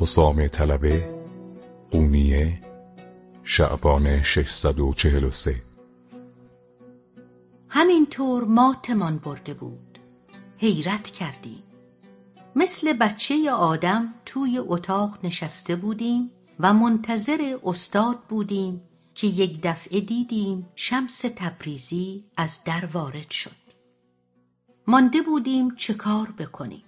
حسام طلبه قونیه شعبان 643 همینطور ماتمان برده بود. حیرت کردیم. مثل بچه آدم توی اتاق نشسته بودیم و منتظر استاد بودیم که یک دفعه دیدیم شمس تبریزی از در وارد شد. مانده بودیم چه کار بکنیم.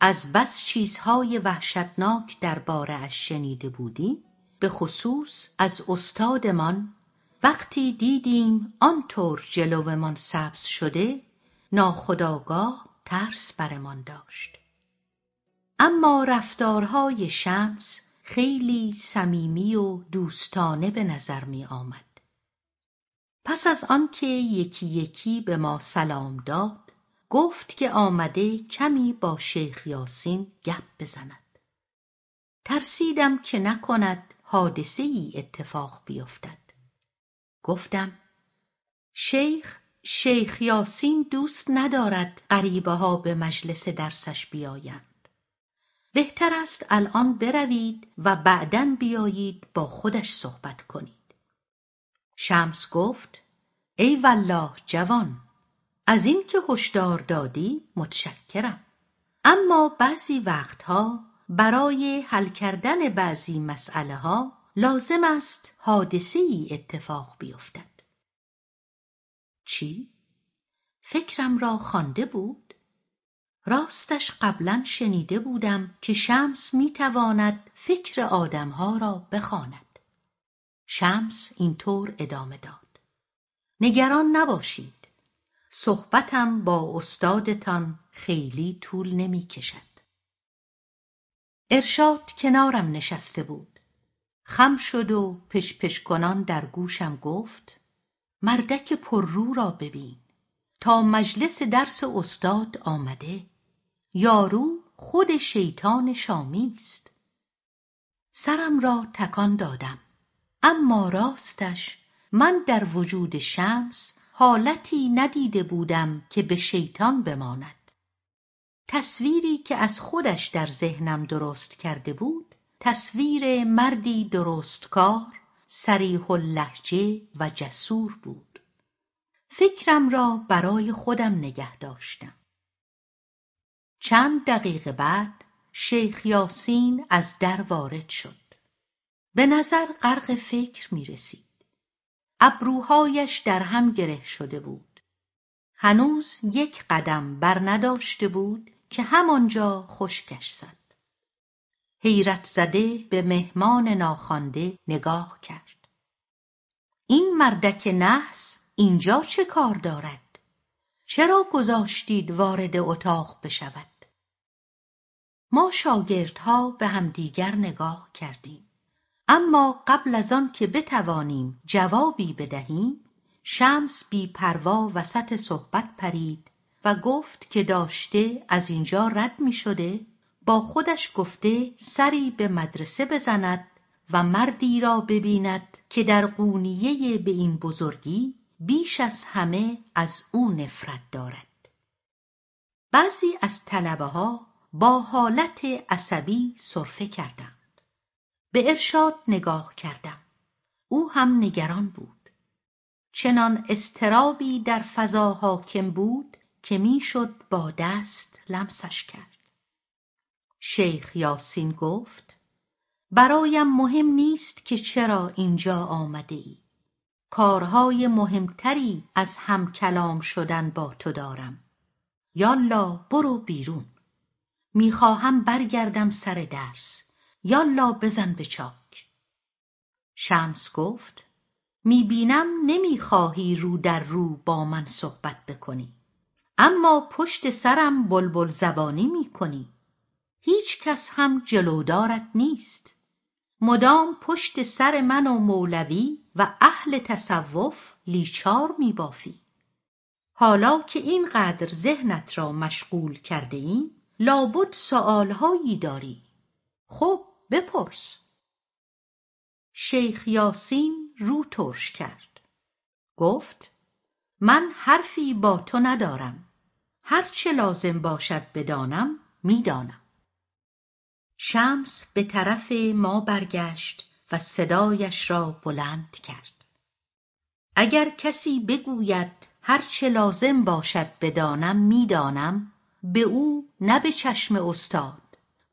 از بس چیزهای وحشتناک درباره اش شنیده بودیم به خصوص از استادمان وقتی دیدیم آنطور جلومان سبز شده ناخداگاه ترس برمان داشت اما رفتارهای شمس خیلی صمیمی و دوستانه به نظر می آمد. پس از آنکه یکی یکی به ما سلام داد گفت که آمده کمی با شیخ یاسین گپ بزند. ترسیدم که نکند حادثه ای اتفاق بیفتد. گفتم شیخ شیخ یاسین دوست ندارد غریبه ها به مجلس درسش بیایند. بهتر است الان بروید و بعدا بیایید با خودش صحبت کنید. شمس گفت ای والله جوان از این که هشدار دادی متشکرم اما بعضی وقتها برای حل کردن بعضی مسئله ها لازم است حادثه ای اتفاق بیفتد چی؟ فکرم را خوانده بود؟ راستش قبلا شنیده بودم که شمس می‌تواند فکر آدمها را بخواند. شمس اینطور ادامه داد. نگران نباشید. صحبتم با استادتان خیلی طول نمی کشد. ارشاد کنارم نشسته بود. خم شد و پش کنان در گوشم گفت مردک پررو را ببین تا مجلس درس استاد آمده یارو خود شیطان شامی است سرم را تکان دادم اما راستش من در وجود شمس حالتی ندیده بودم که به شیطان بماند. تصویری که از خودش در ذهنم درست کرده بود تصویر مردی درستکار سریح اللهجه و جسور بود. فکرم را برای خودم نگه داشتم. چند دقیقه بعد شیخ یاسین از در وارد شد. به نظر غرق فکر می رسید ابروهایش در هم گره شده بود. هنوز یک قدم بر نداشته بود که همانجا خشکش زد. حیرت زده به مهمان ناخوانده نگاه کرد. این مردک نحس اینجا چه کار دارد؟ چرا گذاشتید وارد اتاق بشود؟ ما شاگردها به همدیگر نگاه کردیم. اما قبل از آن که بتوانیم جوابی بدهیم شمس بی پروا وسط صحبت پرید و گفت که داشته از اینجا رد می شده با خودش گفته سری به مدرسه بزند و مردی را ببیند که در قونیه به این بزرگی بیش از همه از او نفرت دارد. بعضی از طلبه ها با حالت عصبی صرفه کردند. به ارشاد نگاه کردم. او هم نگران بود. چنان استرابی در فضا حاکم بود که می‌شد با دست لمسش کرد. شیخ یاسین گفت برایم مهم نیست که چرا اینجا آمده ای کارهای مهمتری از هم کلام شدن با تو دارم. یالا برو بیرون. می‌خواهم برگردم سر درس. یالا بزن به چاک. شمس گفت می‌بینم نمی‌خواهی رو در رو با من صحبت بکنی. اما پشت سرم بلبل زبانی می‌کنی. هیچ کس هم جلودارت نیست. مدام پشت سر من و مولوی و اهل تصوف لیچار میبافی. حالا که اینقدر ذهنت را مشغول کرده ایم لابد سؤالهایی داری. خب بپرس. شیخ یاسین رو ترش کرد. گفت من حرفی با تو ندارم. هرچه لازم باشد بدانم می‌دانم. شمس به طرف ما برگشت و صدایش را بلند کرد. اگر کسی بگوید هر چه لازم باشد بدانم می‌دانم به او نه به چشم استاد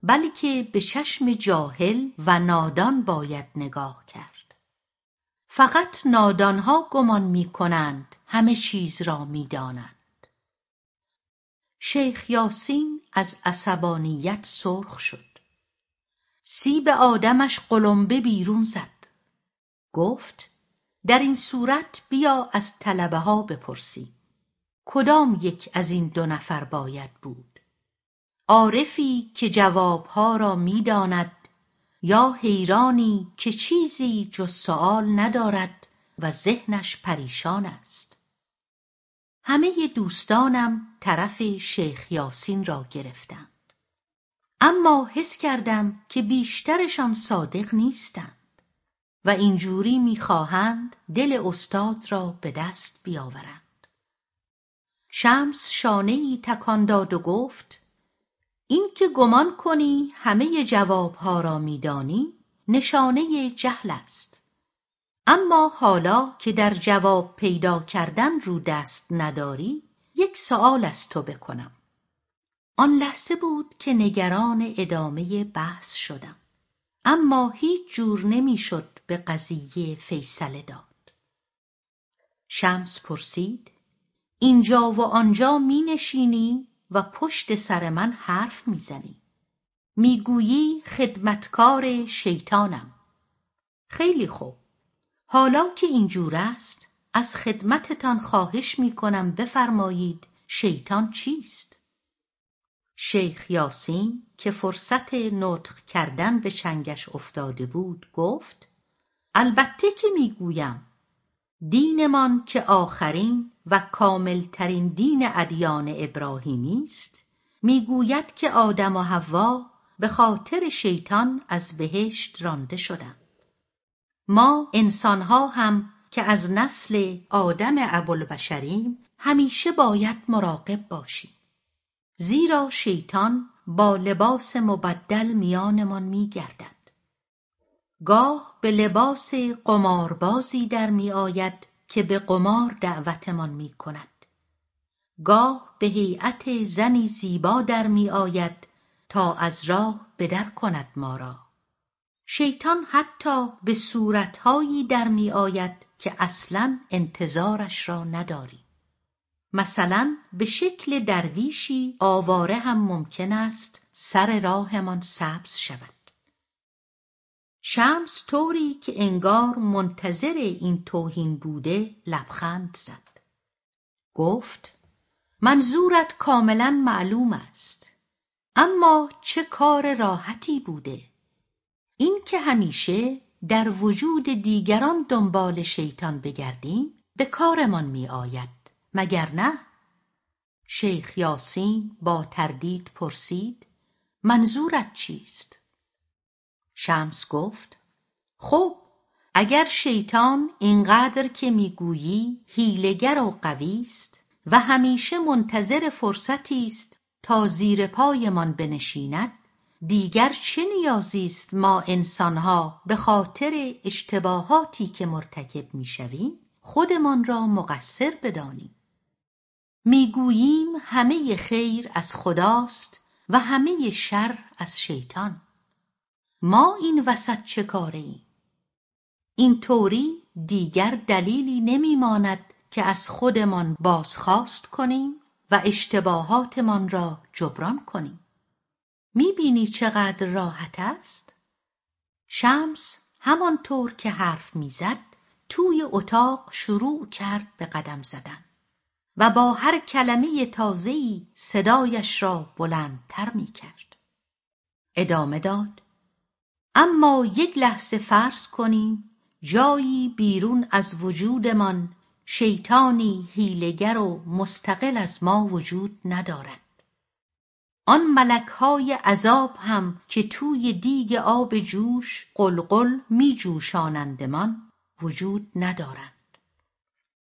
بلکه به چشم جاهل و نادان باید نگاه کرد. فقط نادانها گمان می کنند همه چیز را می‌دانند. شیخ یاسین از عصبانیت سرخ شد. سیب آدمش قلمبه بیرون زد. گفت در این صورت بیا از طلبه ها بپرسی. کدام یک از این دو نفر باید بود؟ عارفی که جوابها را می‌داند یا حیرانی که چیزی جز سؤال ندارد و ذهنش پریشان است. همه دوستانم طرف شیخ یاسین را گرفتند. اما حس کردم که بیشترشان صادق نیستند و اینجوری می‌خواهند دل استاد را به دست بیاورند. شمس شانه ای تکان داد و گفت این که گمان کنی همه جوابها را میدانی نشانه جهل است. اما حالا که در جواب پیدا کردن رو دست نداری یک سؤال از تو بکنم. آن لحظه بود که نگران ادامه بحث شدم. اما هیچ جور نمی‌شد به قضیه فیصله داد. شمس پرسید اینجا و آنجا می نشینی؟ و پشت سر من حرف می‌زنی. می‌گویی خدمتکار شیطانم. خیلی خوب. حالا که اینجور است از خدمتتان خواهش می‌کنم بفرمایید شیطان چیست؟ شیخ یاسین که فرصت نطق کردن به چنگش افتاده بود گفت البته که می‌گویم. دینمان که آخرین و کاملترین دین ادیان ابراهیمی است می‌گوید که آدم و حوا به خاطر شیطان از بهشت رانده شدند. ما انسانها هم که از نسل آدم ابوالبشریم همیشه باید مراقب باشیم. زیرا شیطان با لباس مبدل میانمان میگردد. گاه به لباس قماربازی در میآید که به قمار دعوتمان می‌کند. گاه به هیئت زنی زیبا در میآید تا از راه بدر کند ما را. شیطان حتی به صورتهایی در میآید که اصلا انتظارش را نداری. مثلا به شکل درویشی آواره هم ممکن است سر راهمان سبز شود. شمس طوری که انگار منتظر این توهین بوده لبخند زد. گفت منظورت کاملا معلوم است اما چه کار راحتی بوده؟ این که همیشه در وجود دیگران دنبال شیطان بگردیم به کارمان می آید مگر نه؟ شیخ یاسین با تردید پرسید منظورت چیست؟ شمس گفت خب اگر شیطان اینقدر که می‌گویی هیلگر و قوی است و همیشه منتظر فرصتی است تا زیر پایمان بنشیند دیگر چه نیازی است ما انسانها به خاطر اشتباهاتی که مرتکب می‌شویم خودمان را مقصر بدانیم؟ می‌گوییم همه خیر از خداست و همه شر از شیطان. ما این وسط چه کاره ایم این طوری دیگر دلیلی نمیماند که از خودمان بازخواست کنیم و اشتباهاتمان را جبران کنیم. می‌بینی چقدر راحت است؟ شمس همانطور که حرف می‌زد توی اتاق شروع کرد به قدم زدن و با هر کلمه تازه‌ای صدایش را بلندتر می کرد. ادامه داد. اما یک لحظه فرض کنیم جایی بیرون از وجودمان شیطانی هیلگر و مستقل از ما وجود ندارد. آن ملکهای عذاب هم که توی دیگ آب جوش قلقل می جوشانندمان وجود ندارند.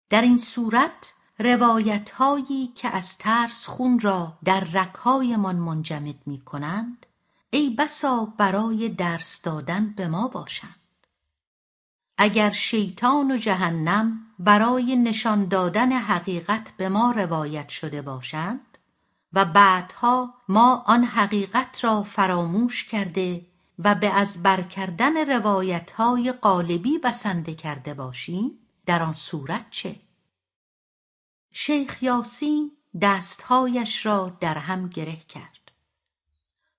در این صورت روایتهایی که از ترس خون را در رگهایمان منجمد می کنند ای بسا برای درس دادن به ما باشند. اگر شیطان و جهنم برای نشان دادن حقیقت به ما روایت شده باشند و بعدها ما آن حقیقت را فراموش کرده و به از بر کردن روایتهای قالبی بسنده کرده باشیم در آن صورت چه؟ شیخ یاسین دستهایش را در هم گره کرد.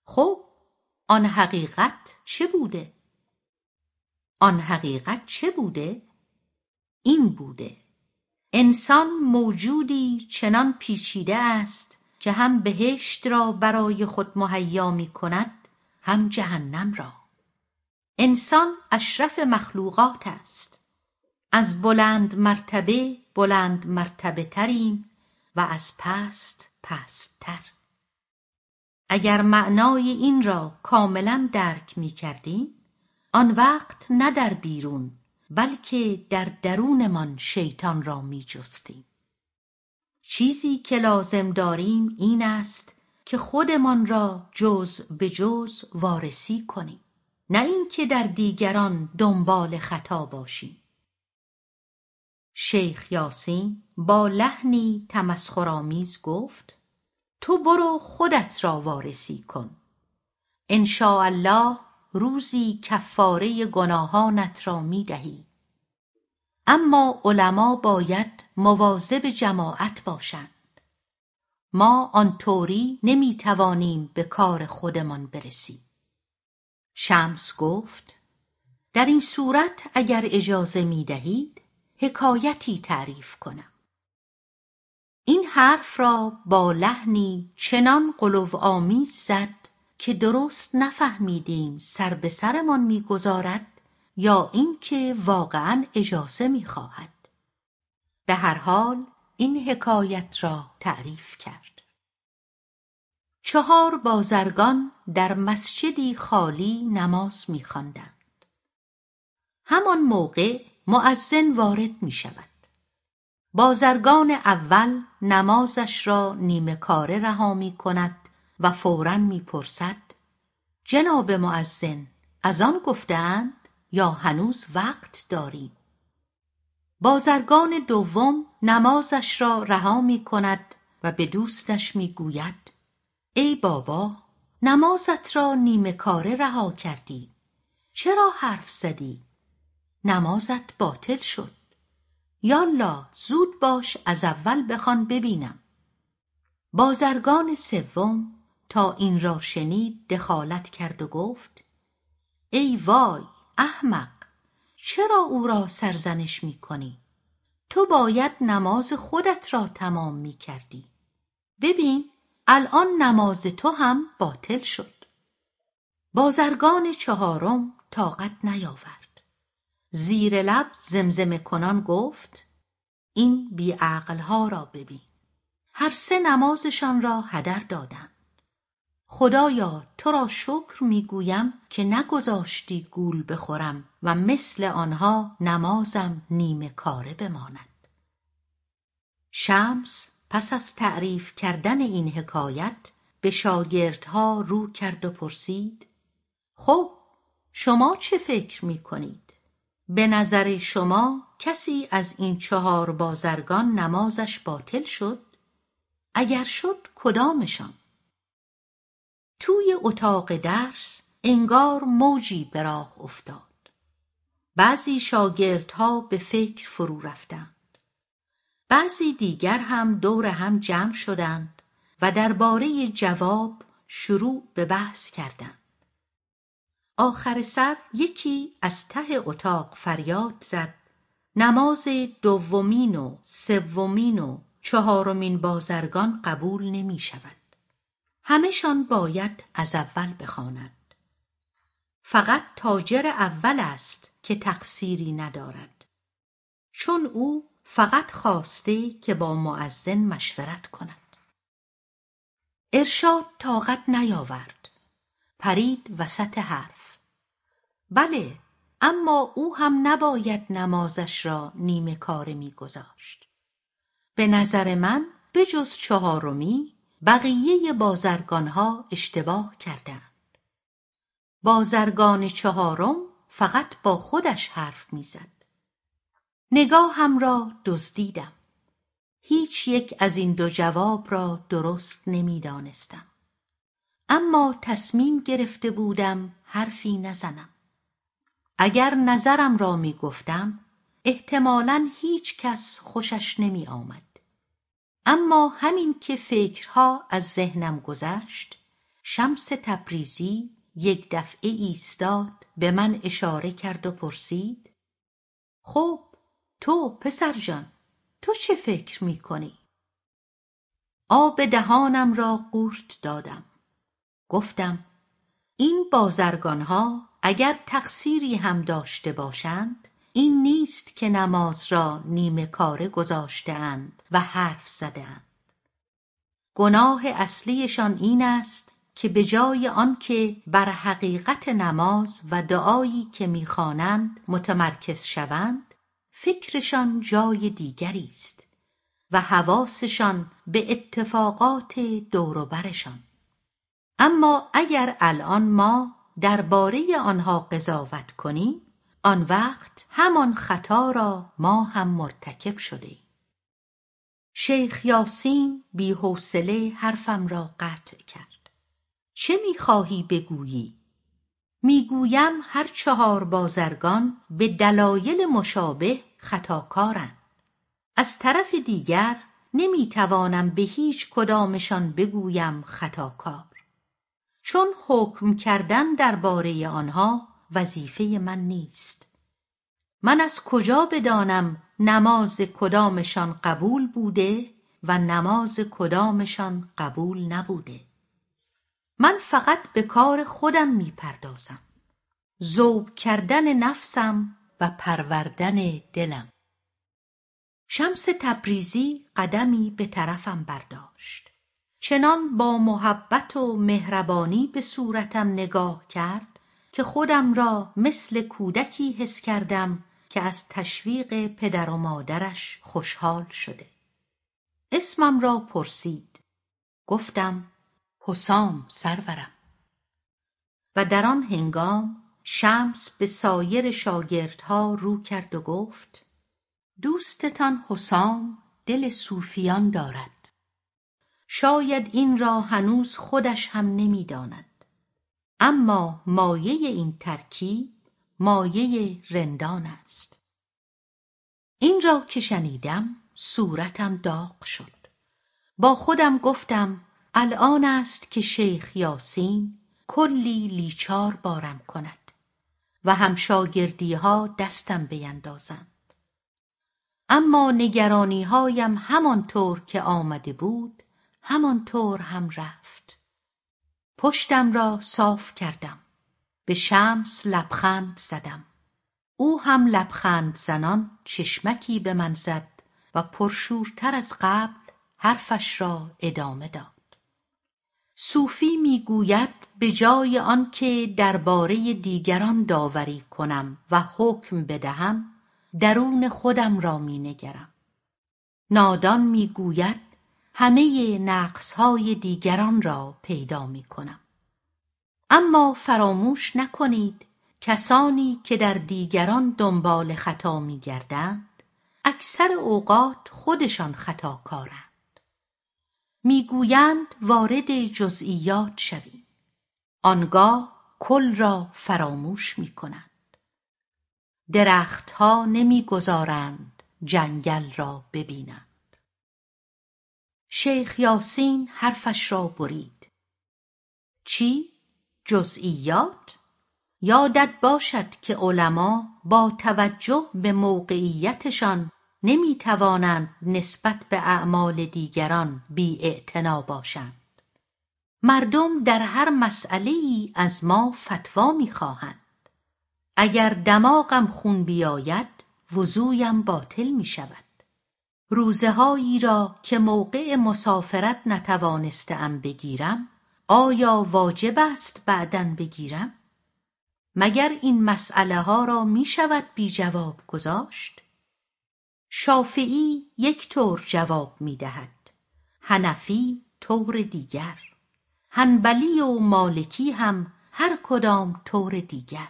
خب آن حقیقت چه بوده؟ آن حقیقت چه بوده؟ این بوده. انسان موجودی چنان پیچیده است که هم بهشت را برای خود مهیا می کند هم جهنم را. انسان اشرف مخلوقات است. از بلند مرتبه بلند مرتبه تریم و از پست پست تر اگر معنای این را کاملا درک می کردیم آن وقت نه در بیرون بلکه در درونمان شیطان را می جستیم چیزی که لازم داریم این است که خودمان را جز به جز وارسی کنیم. نه اینکه در دیگران دنبال خطا باشیم. شیخ یاسین با لحنی تمسخرآمیز گفت تو برو خودت را وارسی کن. الله روزی کفاره گناهانت را می دهی. اما علما باید مواظب جماعت باشند. ما آنطوری نمی توانیم به کار خودمان برسیم شمس گفت در این صورت اگر اجازه می دهید حکایتی تعریف کنم. این حرف را با لحنی چنان قلو آمیز زد که درست نفهمیدیم سر به سرمان می‌گذارد یا اینکه واقعا اجازه می‌خواهد. به هر حال این حکایت را تعریف کرد. چهار بازرگان در مسجدی خالی نماز میخواندند. همان موقع مؤذن وارد می شود بازرگان اول نمازش را نیمه کاره رها می کند و فورا می‌پرسد جناب معزن از آن گفتهاند یا هنوز وقت داریم؟ بازرگان دوم نمازش را رها می کند و به دوستش می‌گوید ای بابا نمازت را نیمه کاره رها کردی چرا حرف زدی؟ نمازت باطل شد. یالا زود باش از اول بخوان ببینم بازرگان سوم تا این را شنید دخالت کرد و گفت ای وای احمق چرا او را سرزنش می کنی؟ تو باید نماز خودت را تمام می کردی. ببین الان نماز تو هم باطل شد. بازرگان چهارم طاقت نیاورد. زیر لب زمزمه کنان گفت این بیعقلها را ببین. هر سه نمازشان را هدر دادند. خدایا تو را شکر می‌گویم که نگذاشتی گول بخورم و مثل آنها نمازم نیمه کاره بماند شمس پس از تعریف کردن این حکایت به شاگردها رو کرد و پرسید خب شما چه فکر می کنید؟ به نظر شما کسی از این چهار بازرگان نمازش باطل شد؟ اگر شد کدامشان؟ توی اتاق درس انگار موجی به راه افتاد بعضی شاگردها به فکر فرو رفتند بعضی دیگر هم دور هم جمع شدند و درباره جواب شروع به بحث کردند آخر سر یکی از ته اتاق فریاد زد. نماز دومین و سومین و چهارمین بازرگان قبول نمی شود. همهشان باید از اول بخوانند فقط تاجر اول است که تقصیری ندارد. چون او فقط خواسته که با معزن مشورت کند. ارشاد طاقت نیاورد. پرید وسط حرف. بله اما او هم نباید نمازش را نیمه کاره میگذاشت. به نظر من بجز چهارمی بقیه بازرگانها اشتباه کردند بازرگان چهارم فقط با خودش حرف می‌زد. نگاهم را دزدیدم. هیچ یک از این دو جواب را درست نمی‌دانستم. اما تصمیم گرفته بودم حرفی نزنم. اگر نظرم را می گفتم احتمالا هیچ کس خوشش نمی آمد. اما همین که فکرها از ذهنم گذشت شمس تبریزی یک دفعه ایستاد به من اشاره کرد و پرسید خب تو پسر جان تو چه فکر می کنی؟ آب دهانم را قورت دادم گفتم این بازرگانها اگر تقصیری هم داشته باشند این نیست که نماز را نیمه کاره گذاشتهاند و حرف زدهاند. گناه اصلیشان این است که به جای آنکه بر حقیقت نماز و دعایی که می‌خوانند متمرکز شوند فکرشان جای دیگری است و حواسشان به اتفاقات دوروبرشان اما اگر الان ما درباره آنها قضاوت کنیم آن وقت همان خطا را ما هم مرتکب شده شیخ یاسین بی حوصله حرفم را قطع کرد. چه می‌خواهی بگویی؟ می‌گویم هر چهار بازرگان به دلایل مشابه خطاکارند. از طرف دیگر نمی‌توانم به هیچ کدامشان بگویم خطاکار. چون حکم کردن درباره آنها وظیفه من نیست. من از کجا بدانم نماز کدامشان قبول بوده و نماز کدامشان قبول نبوده؟ من فقط به کار خودم می‌پردازم. ذوب کردن نفسم و پروردن دلم. شمس تبریزی قدمی به طرفم برداشت. چنان با محبت و مهربانی به صورتم نگاه کرد که خودم را مثل کودکی حس کردم که از تشویق پدر و مادرش خوشحال شده. اسمم را پرسید. گفتم حسام سرورم. و در آن هنگام شمس به سایر شاگردها رو کرد و گفت دوستتان حسام دل صوفیان دارد. شاید این را هنوز خودش هم نمی‌داند. اما مایه این ترکیب مایه رندان است. این را که شنیدم صورتم داغ شد. با خودم گفتم الان است که شیخ یاسین کلی لیچار بارم کند و هم ها دستم بیندازند. اما نگرانی هایم همانطور که آمده بود همانطور هم رفت. پشتم را صاف کردم. به شمس لبخند زدم. او هم لبخند زنان چشمکی به من زد و پرشورتر از قبل حرفش را ادامه داد. صوفی می‌گوید به جای آنکه درباره دیگران داوری کنم و حکم بدهم درون خودم را مینگرم. نادان می‌گوید همه نقصهای دیگران را پیدا می کنم. اما فراموش نکنید کسانی که در دیگران دنبال خطا می گردند اکثر اوقات خودشان خطاکارند. می‌گویند وارد جزئیات شویم. آنگاه کل را فراموش می کنند. درختها نمی‌گذارند جنگل را ببینند. شیخ یاسین حرفش را برید. چی؟ جزئیات؟ یادت باشد که علما با توجه به موقعیتشان نمی توانند نسبت به اعمال دیگران بی باشند. مردم در هر مسئله ای از ما فتوا می‌خواهند. اگر دماغم خون بیاید وضویم باطل می شود روزهایی را که موقع مسافرت نتوانستم بگیرم آیا واجب است بعدا بگیرم؟ مگر این مسئله ها را می شود بی جواب گذاشت؟ شافعی یک طور جواب می دهد هنفی طور دیگر هنبلی و مالکی هم هر کدام طور دیگر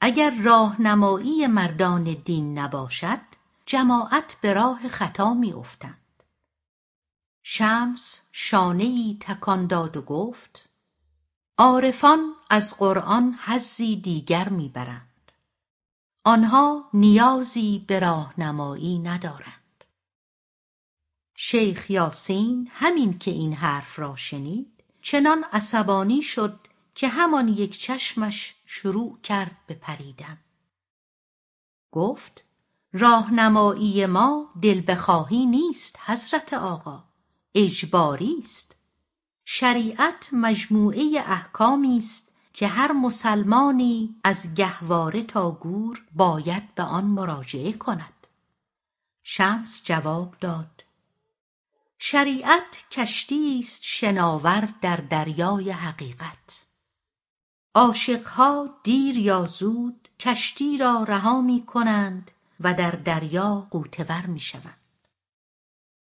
اگر راهنمایی مردان دین نباشد جماعت به راه خطا میافتند. شمس شانه ای تکان داد و گفت عارفان از قرآن حظی دیگر می‌برند. آنها نیازی به راهنمایی ندارند. شیخ یاسین همین که این حرف را شنید چنان عصبانی شد که همان یک چشمش شروع کرد به پریدن. گفت راهنمایی ما دل بخواهی نیست حضرت آقا. اجباری است. شریعت مجموعه احکامی است که هر مسلمانی از گهواره تا گور باید به آن مراجعه کند. شمس جواب داد. شریعت کشتی است شناور در دریای حقیقت. عاشقها دیر یا زود کشتی را رها می کنند و در دریا غوطه ور می شوند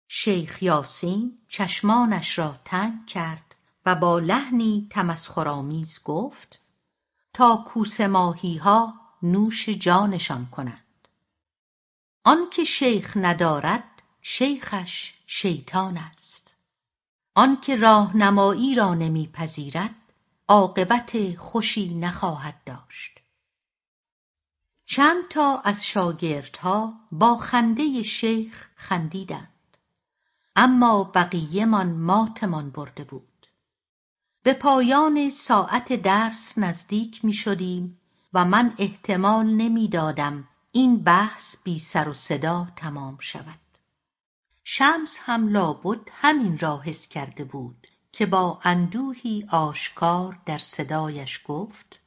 شیخ یاسین چشمانش را تنگ کرد و با لحنی تمسخرآمیز گفت تا کوسه ماهیها نوش جانشان کنند. آنکه شیخ ندارد شیخش شیطان است. آنکه راهنمایی را نمیپذیرد عاقبت خوشی نخواهد داشت. چند تا از شاگردها با خنده شیخ خندیدند. اما بقیهمان ماتمان برده بود. به پایان ساعت درس نزدیک می شدیم و من احتمال نمی‌دادم این بحث بی سر و صدا تمام شود. شمس هم لابد همین را حس کرده بود که با اندوهی آشکار در صدایش گفت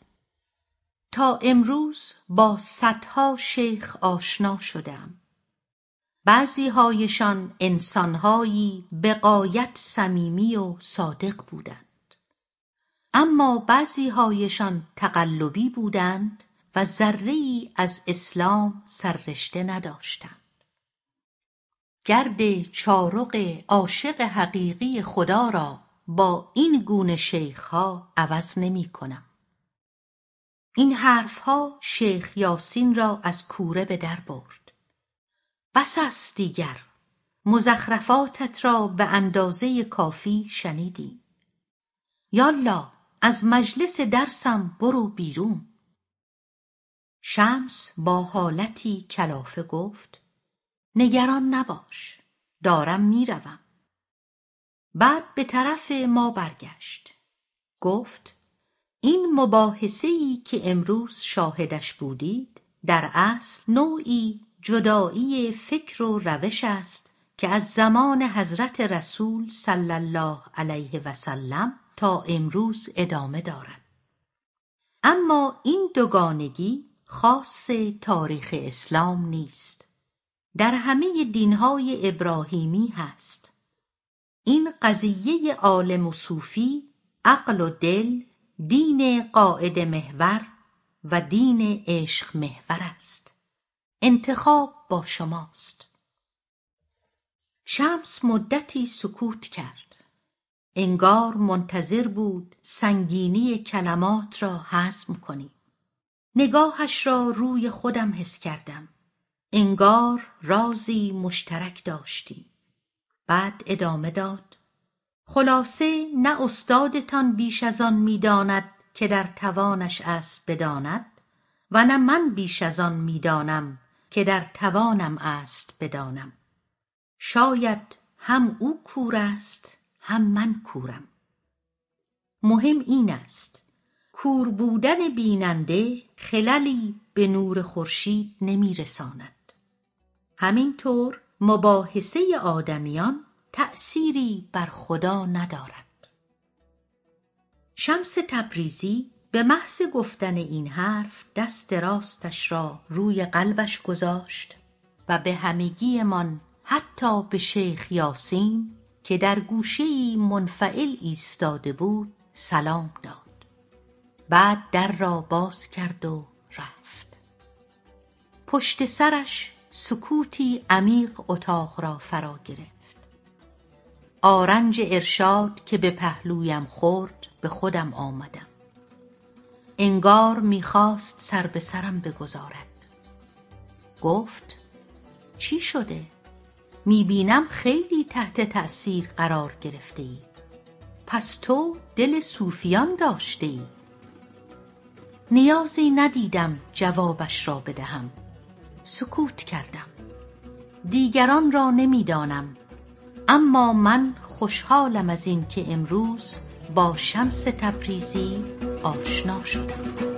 تا امروز با صدها شیخ آشنا شدم. بعضیهایشان انسانهایی به غایت صمیمی و صادق بودند. اما بعضیهایشان تقلبی بودند و ذرهای از اسلام سررشته نداشتند. گرد چارق عاشق حقیقی خدا را با این گونه شیخها عوض نمی‌کنم. این حرفها شیخ یاسین را از کوره به در برد. بس است دیگر مزخرفاتت را به اندازه کافی شنیدیم یالا از مجلس درسم برو بیرون. شمس با حالتی کلافه گفت نگران نباش دارم می‌روم. بعد به طرف ما برگشت. گفت این مباحثه ای که امروز شاهدش بودید در اصل نوعی جدایی فکر و روش است که از زمان حضرت رسول صلی الله علیه و سلم تا امروز ادامه دارد. اما این دوگانگی خاص تاریخ اسلام نیست. در همه دینهای ابراهیمی هست. این قضیه عالم و صوفی عقل و دل دین قاعده محور و دین عشق محور است. انتخاب با شماست. شمس مدتی سکوت کرد. انگار منتظر بود سنگینی کلمات را هضم کنی. نگاهش را روی خودم حس کردم. انگار رازی مشترک داشتیم بعد ادامه داد. خلاصه نه استادتان بیش از آن می‌داند که در توانش است بداند و نه من بیش از آن می‌دانم که در توانم است بدانم. شاید هم او کور است هم من کورم. مهم این است کور بودن بیننده خللی به نور خورشید نمیرساند. همینطور مباحثه آدمیان تأثیری بر خدا ندارد. شمس تبریزی به محض گفتن این حرف دست راستش را روی قلبش گذاشت و به همگیمان حتی به شیخ یاسین که در گوشهای منفعل ایستاده بود سلام داد. بعد در را باز کرد و رفت. پشت سرش سکوتی عمیق اتاق را فرا گرفت. آرنج ارشاد که به پهلویم خورد به خودم آمدم. انگار می‌خواست سر به سرم بگذارد. گفت چی شده؟ می‌بینم خیلی تحت تأثیر قرار گرفته ای پس تو دل صوفیان داشته ای نیازی ندیدم جوابش را بدهم. سکوت کردم. دیگران را نمی‌دانم. اما من خوشحالم از این که امروز با شمس تبریزی آشنا شدم.